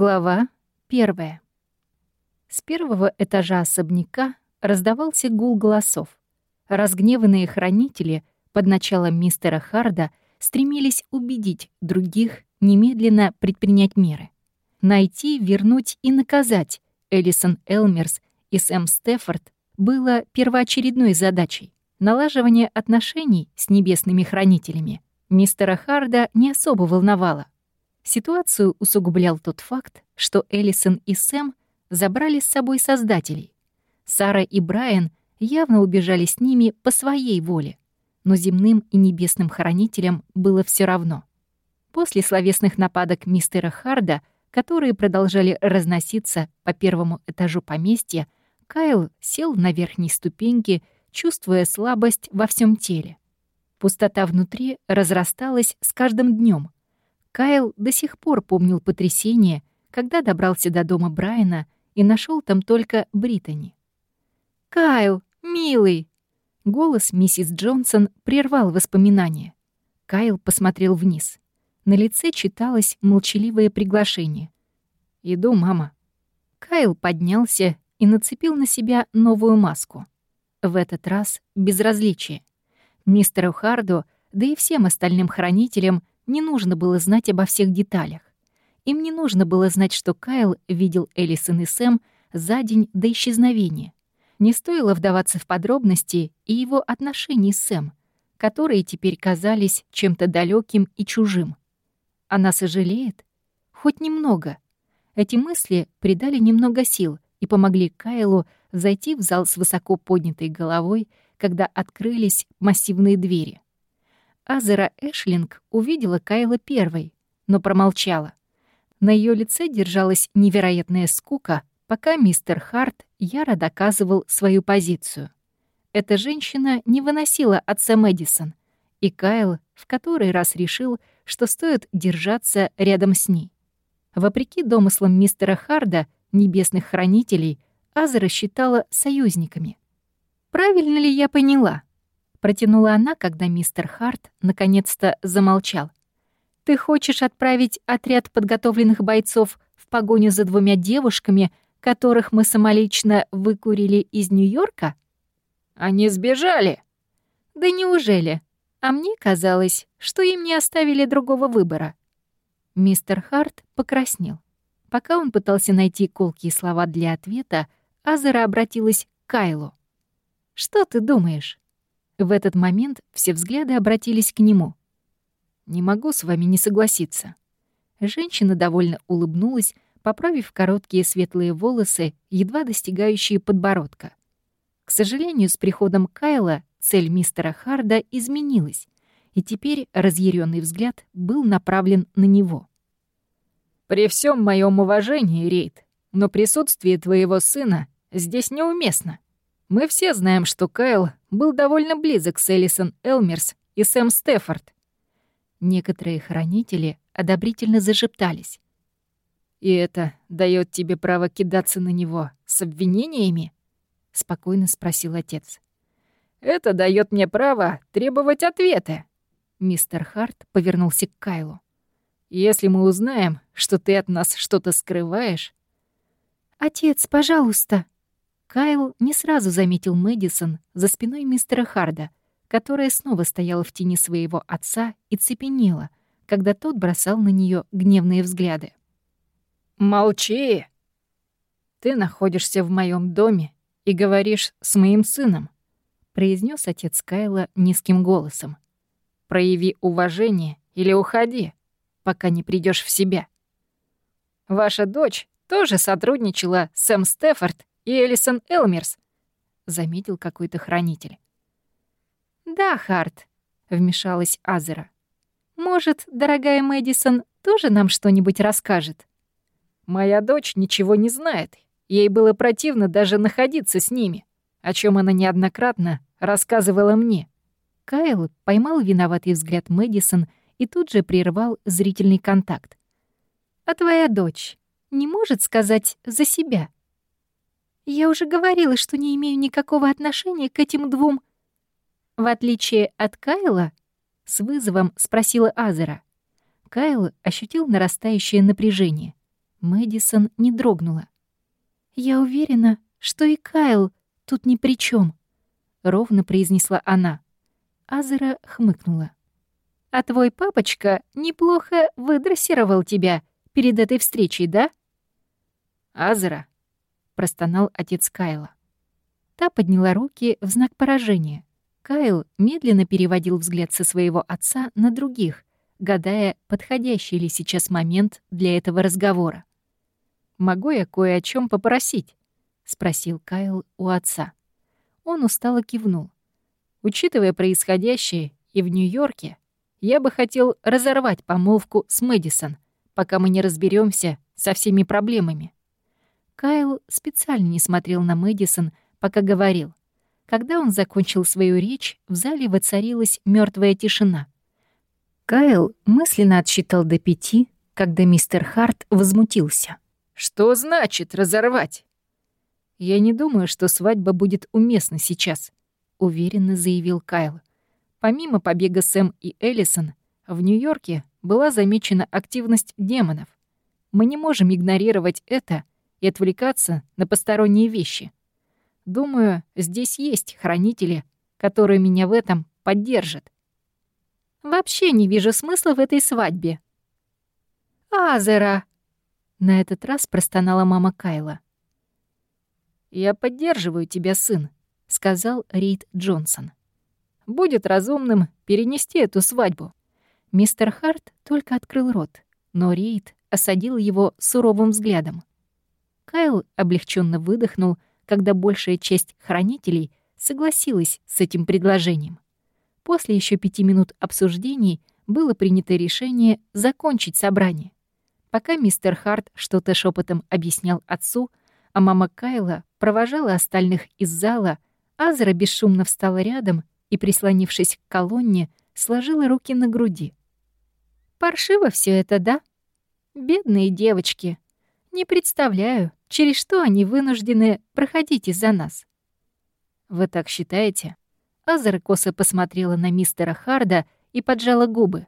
Глава первая. С первого этажа особняка раздавался гул голосов. Разгневанные хранители под началом мистера Харда стремились убедить других немедленно предпринять меры. Найти, вернуть и наказать Элисон Элмерс и Сэм Стефорд было первоочередной задачей. Налаживание отношений с небесными хранителями мистера Харда не особо волновало — Ситуацию усугублял тот факт, что Эллисон и Сэм забрали с собой создателей. Сара и Брайан явно убежали с ними по своей воле, но земным и небесным хранителям было все равно. После словесных нападок мистера Харда, которые продолжали разноситься по первому этажу поместья, Кайл сел на верхней ступеньке, чувствуя слабость во всем теле. Пустота внутри разрасталась с каждым днем, Кайл до сих пор помнил потрясение, когда добрался до дома Брайана и нашел там только Британи. «Кайл, милый!» Голос миссис Джонсон прервал воспоминания. Кайл посмотрел вниз. На лице читалось молчаливое приглашение. «Иду, мама». Кайл поднялся и нацепил на себя новую маску. В этот раз безразличие. Мистеру Харду, да и всем остальным хранителям не нужно было знать обо всех деталях. Им не нужно было знать, что Кайл видел Элисон и Сэм за день до исчезновения. Не стоило вдаваться в подробности и его отношений с Сэм, которые теперь казались чем-то далеким и чужим. Она сожалеет? Хоть немного. Эти мысли придали немного сил и помогли Кайлу зайти в зал с высоко поднятой головой, когда открылись массивные двери — Азера Эшлинг увидела Кайла первой, но промолчала. На ее лице держалась невероятная скука, пока мистер Харт яро доказывал свою позицию. Эта женщина не выносила отца Мэдисон, и Кайл в который раз решил, что стоит держаться рядом с ней. Вопреки домыслам мистера Харда, небесных хранителей, Азера считала союзниками. Правильно ли я поняла? Протянула она, когда мистер Харт наконец-то замолчал. «Ты хочешь отправить отряд подготовленных бойцов в погоню за двумя девушками, которых мы самолично выкурили из Нью-Йорка?» «Они сбежали!» «Да неужели? А мне казалось, что им не оставили другого выбора». Мистер Харт покраснел. Пока он пытался найти колкие слова для ответа, Азера обратилась к Кайлу. «Что ты думаешь?» В этот момент все взгляды обратились к нему. «Не могу с вами не согласиться». Женщина довольно улыбнулась, поправив короткие светлые волосы, едва достигающие подбородка. К сожалению, с приходом Кайла цель мистера Харда изменилась, и теперь разъяренный взгляд был направлен на него. «При всем моем уважении, Рейд, но присутствие твоего сына здесь неуместно. Мы все знаем, что Кайл был довольно близок с Элисон Элмерс и Сэм Стефорд. Некоторые хранители одобрительно зашептались. «И это дает тебе право кидаться на него с обвинениями?» — спокойно спросил отец. «Это дает мне право требовать ответа». Мистер Харт повернулся к Кайлу. «Если мы узнаем, что ты от нас что-то скрываешь...» «Отец, пожалуйста!» Кайл не сразу заметил Мэдисон за спиной мистера Харда, которая снова стояла в тени своего отца и цепенела, когда тот бросал на нее гневные взгляды. «Молчи! Ты находишься в моем доме и говоришь с моим сыном», произнес отец Кайла низким голосом. «Прояви уважение или уходи, пока не придешь в себя. Ваша дочь тоже сотрудничала с Сэм Стефорд и Элисон Элмерс», — заметил какой-то хранитель. «Да, Харт», — вмешалась Азера. «Может, дорогая Мэдисон тоже нам что-нибудь расскажет?» «Моя дочь ничего не знает. Ей было противно даже находиться с ними, о чем она неоднократно рассказывала мне». Кайл поймал виноватый взгляд Мэдисон и тут же прервал зрительный контакт. «А твоя дочь не может сказать за себя?» Я уже говорила, что не имею никакого отношения к этим двум. В отличие от Кайла, с вызовом спросила Азера. Кайл ощутил нарастающее напряжение. Мэдисон не дрогнула. «Я уверена, что и Кайл тут ни при чем, ровно произнесла она. Азера хмыкнула. «А твой папочка неплохо выдрессировал тебя перед этой встречей, да?» «Азера», — простонал отец Кайла. Та подняла руки в знак поражения. Кайл медленно переводил взгляд со своего отца на других, гадая, подходящий ли сейчас момент для этого разговора. «Могу я кое о чем попросить?» — спросил Кайл у отца. Он устало кивнул. «Учитывая происходящее и в Нью-Йорке, я бы хотел разорвать помолвку с Мэдисон, пока мы не разберемся со всеми проблемами». Кайл специально не смотрел на Мэдисон, пока говорил. Когда он закончил свою речь, в зале воцарилась мертвая тишина. Кайл мысленно отсчитал до пяти, когда мистер Харт возмутился. «Что значит разорвать?» «Я не думаю, что свадьба будет уместна сейчас», — уверенно заявил Кайл. Помимо побега Сэм и Эллисон, в Нью-Йорке была замечена активность демонов. Мы не можем игнорировать это и отвлекаться на посторонние вещи. Думаю, здесь есть хранители, которые меня в этом поддержат. Вообще не вижу смысла в этой свадьбе. Азера! На этот раз простонала мама Кайла. «Я поддерживаю тебя, сын», — сказал Рид Джонсон. «Будет разумным перенести эту свадьбу». Мистер Харт только открыл рот, но Рид осадил его суровым взглядом. Кайл облегченно выдохнул, когда большая часть хранителей согласилась с этим предложением. После еще пяти минут обсуждений было принято решение закончить собрание. Пока мистер Харт что-то шепотом объяснял отцу, а мама Кайла провожала остальных из зала, Азра бесшумно встала рядом и, прислонившись к колонне, сложила руки на груди. «Паршиво все это, да? Бедные девочки. Не представляю, через что они вынуждены проходить из-за нас. Вы так считаете? Азара косо посмотрела на мистера Харда и поджала губы.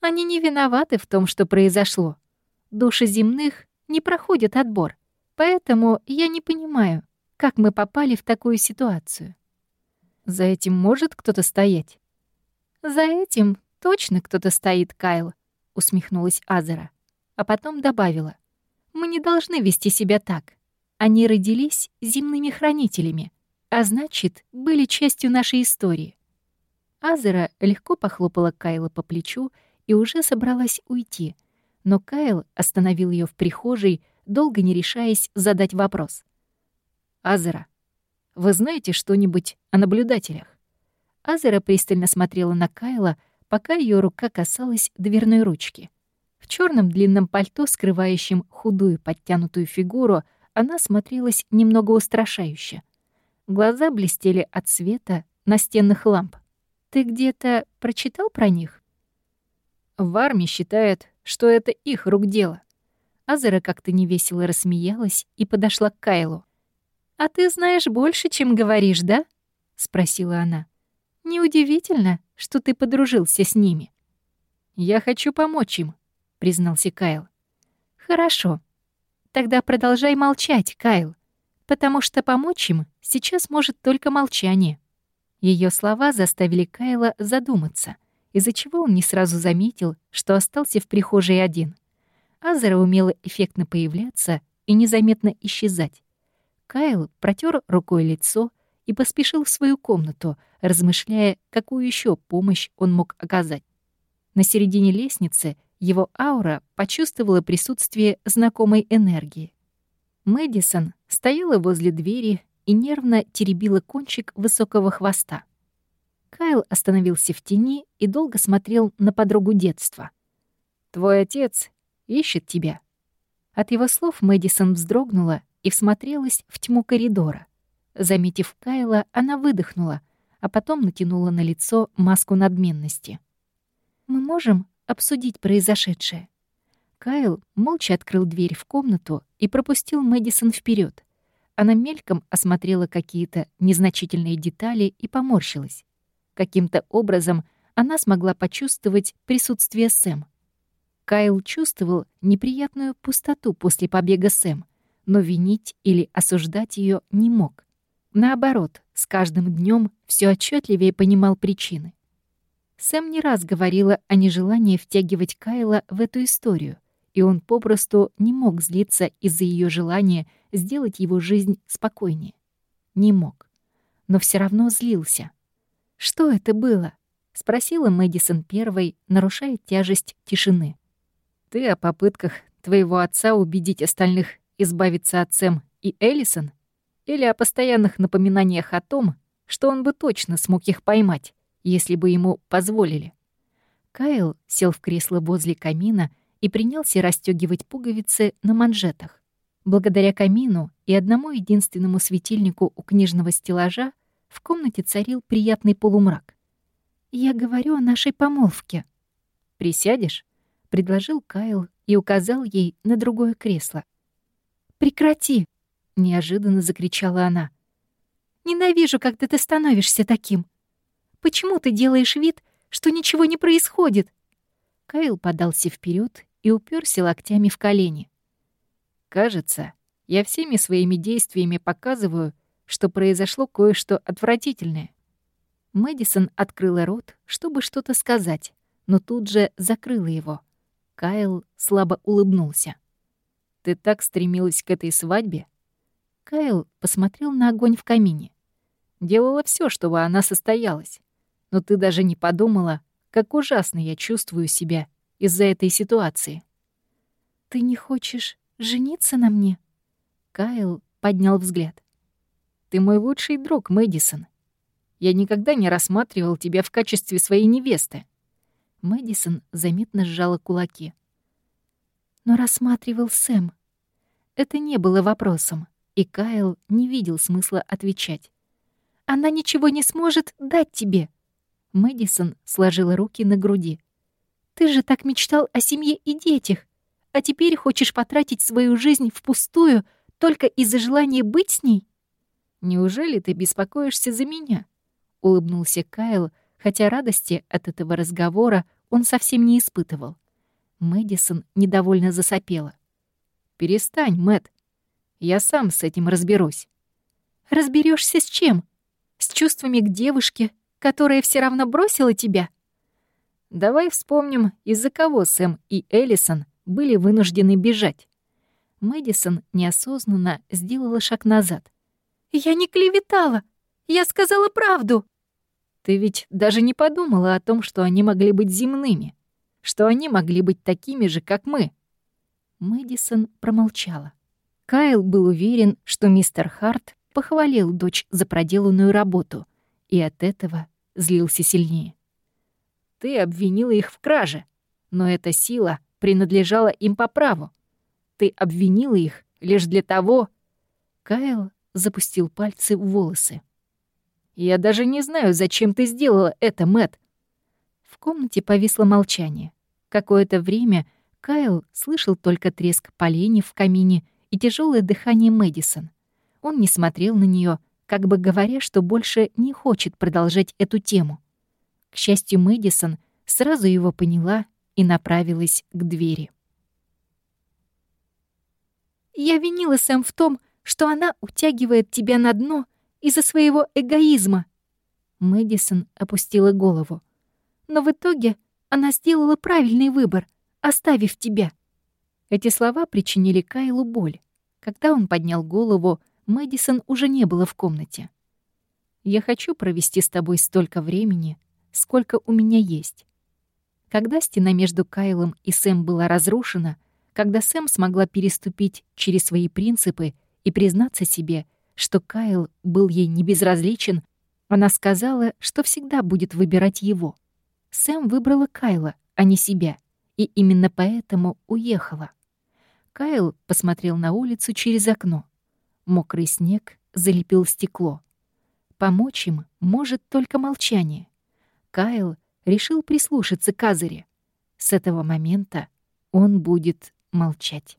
Они не виноваты в том, что произошло. Души земных не проходят отбор, поэтому я не понимаю, как мы попали в такую ситуацию. За этим может кто-то стоять? За этим точно кто-то стоит, Кайл, усмехнулась Азера, а потом добавила — мы не должны вести себя так. Они родились земными хранителями, а значит, были частью нашей истории. Азера легко похлопала Кайла по плечу и уже собралась уйти, но Кайл остановил ее в прихожей, долго не решаясь задать вопрос. «Азера, вы знаете что-нибудь о наблюдателях?» Азера пристально смотрела на Кайла, пока ее рука касалась дверной ручки. В черном длинном пальто, скрывающем худую подтянутую фигуру, она смотрелась немного устрашающе. Глаза блестели от света настенных ламп. «Ты где-то прочитал про них?» В армии считают, что это их рук дело. Азера как-то невесело рассмеялась и подошла к Кайлу. «А ты знаешь больше, чем говоришь, да?» — спросила она. «Неудивительно, что ты подружился с ними». «Я хочу помочь им», — признался Кайл. «Хорошо. Тогда продолжай молчать, Кайл, потому что помочь им сейчас может только молчание». Ее слова заставили Кайла задуматься, из-за чего он не сразу заметил, что остался в прихожей один. Азера умела эффектно появляться и незаметно исчезать. Кайл протер рукой лицо и поспешил в свою комнату, размышляя, какую еще помощь он мог оказать. На середине лестницы его аура почувствовала присутствие знакомой энергии. Мэдисон стояла возле двери и нервно теребила кончик высокого хвоста. Кайл остановился в тени и долго смотрел на подругу детства. «Твой отец ищет тебя». От его слов Мэдисон вздрогнула и всмотрелась в тьму коридора. Заметив Кайла, она выдохнула, а потом натянула на лицо маску надменности. «Мы можем обсудить произошедшее. Кайл молча открыл дверь в комнату и пропустил Мэдисон вперед. Она мельком осмотрела какие-то незначительные детали и поморщилась. Каким-то образом она смогла почувствовать присутствие Сэм. Кайл чувствовал неприятную пустоту после побега Сэм, но винить или осуждать ее не мог. Наоборот, с каждым днем все отчетливее понимал причины. Сэм не раз говорила о нежелании втягивать Кайла в эту историю, и он попросту не мог злиться из-за ее желания сделать его жизнь спокойнее. Не мог. Но все равно злился. «Что это было?» — спросила Мэдисон первой, нарушая тяжесть тишины. Ты о попытках твоего отца убедить остальных избавиться от Сэм и Эллисон? Или о постоянных напоминаниях о том, что он бы точно смог их поймать, если бы ему позволили? Кайл сел в кресло возле камина и принялся расстегивать пуговицы на манжетах. Благодаря камину и одному единственному светильнику у книжного стеллажа в комнате царил приятный полумрак. «Я говорю о нашей помолвке». «Присядешь?» — предложил Кайл и указал ей на другое кресло. «Прекрати!» — неожиданно закричала она. «Ненавижу, когда ты становишься таким. Почему ты делаешь вид, что ничего не происходит?» Кайл подался вперед и уперся локтями в колени. «Кажется, я всеми своими действиями показываю, что произошло кое-что отвратительное». Мэдисон открыла рот, чтобы что-то сказать, но тут же закрыла его. Кайл слабо улыбнулся. «Ты так стремилась к этой свадьбе?» Кайл посмотрел на огонь в камине. «Делала все, чтобы она состоялась. Но ты даже не подумала, как ужасно я чувствую себя из-за этой ситуации». «Ты не хочешь жениться на мне?» Кайл поднял взгляд. «Ты мой лучший друг, Мэдисон. Я никогда не рассматривал тебя в качестве своей невесты. Мэдисон заметно сжала кулаки. Но рассматривал Сэм. Это не было вопросом, и Кайл не видел смысла отвечать. «Она ничего не сможет дать тебе!» Мэдисон сложила руки на груди. «Ты же так мечтал о семье и детях, а теперь хочешь потратить свою жизнь впустую только из-за желания быть с ней?» «Неужели ты беспокоишься за меня?» — улыбнулся Кайл, — хотя радости от этого разговора он совсем не испытывал. Мэдисон недовольно засопела. «Перестань, Мэт. Я сам с этим разберусь». Разберешься с чем? С чувствами к девушке, которая все равно бросила тебя?» «Давай вспомним, из-за кого Сэм и Эллисон были вынуждены бежать». Мэдисон неосознанно сделала шаг назад. «Я не клеветала! Я сказала правду!» Ты ведь даже не подумала о том, что они могли быть земными, что они могли быть такими же, как мы». Мэдисон промолчала. Кайл был уверен, что мистер Харт похвалил дочь за проделанную работу, и от этого злился сильнее. «Ты обвинила их в краже, но эта сила принадлежала им по праву. Ты обвинила их лишь для того...» Кайл запустил пальцы в волосы. Я даже не знаю, зачем ты сделала это, Мэт. В комнате повисло молчание. Какое-то время Кайл слышал только треск поленьев в камине и тяжелое дыхание Мэдисон. Он не смотрел на нее, как бы говоря, что больше не хочет продолжать эту тему. К счастью, Мэдисон сразу его поняла и направилась к двери. «Я винила Сэм в том, что она утягивает тебя на дно из-за своего эгоизма. Мэдисон опустила голову. Но в итоге она сделала правильный выбор, оставив тебя. Эти слова причинили Кайлу боль. Когда он поднял голову, Мэдисон уже не было в комнате. «Я хочу провести с тобой столько времени, сколько у меня есть». Когда стена между Кайлом и Сэм была разрушена, когда Сэм смогла переступить через свои принципы и признаться себе — что Кайл был ей не безразличен, она сказала, что всегда будет выбирать его. Сэм выбрала Кайла, а не себя, и именно поэтому уехала. Кайл посмотрел на улицу через окно. Мокрый снег залепил стекло. Помочь им может только молчание. Кайл решил прислушаться к Азаре. С этого момента он будет молчать.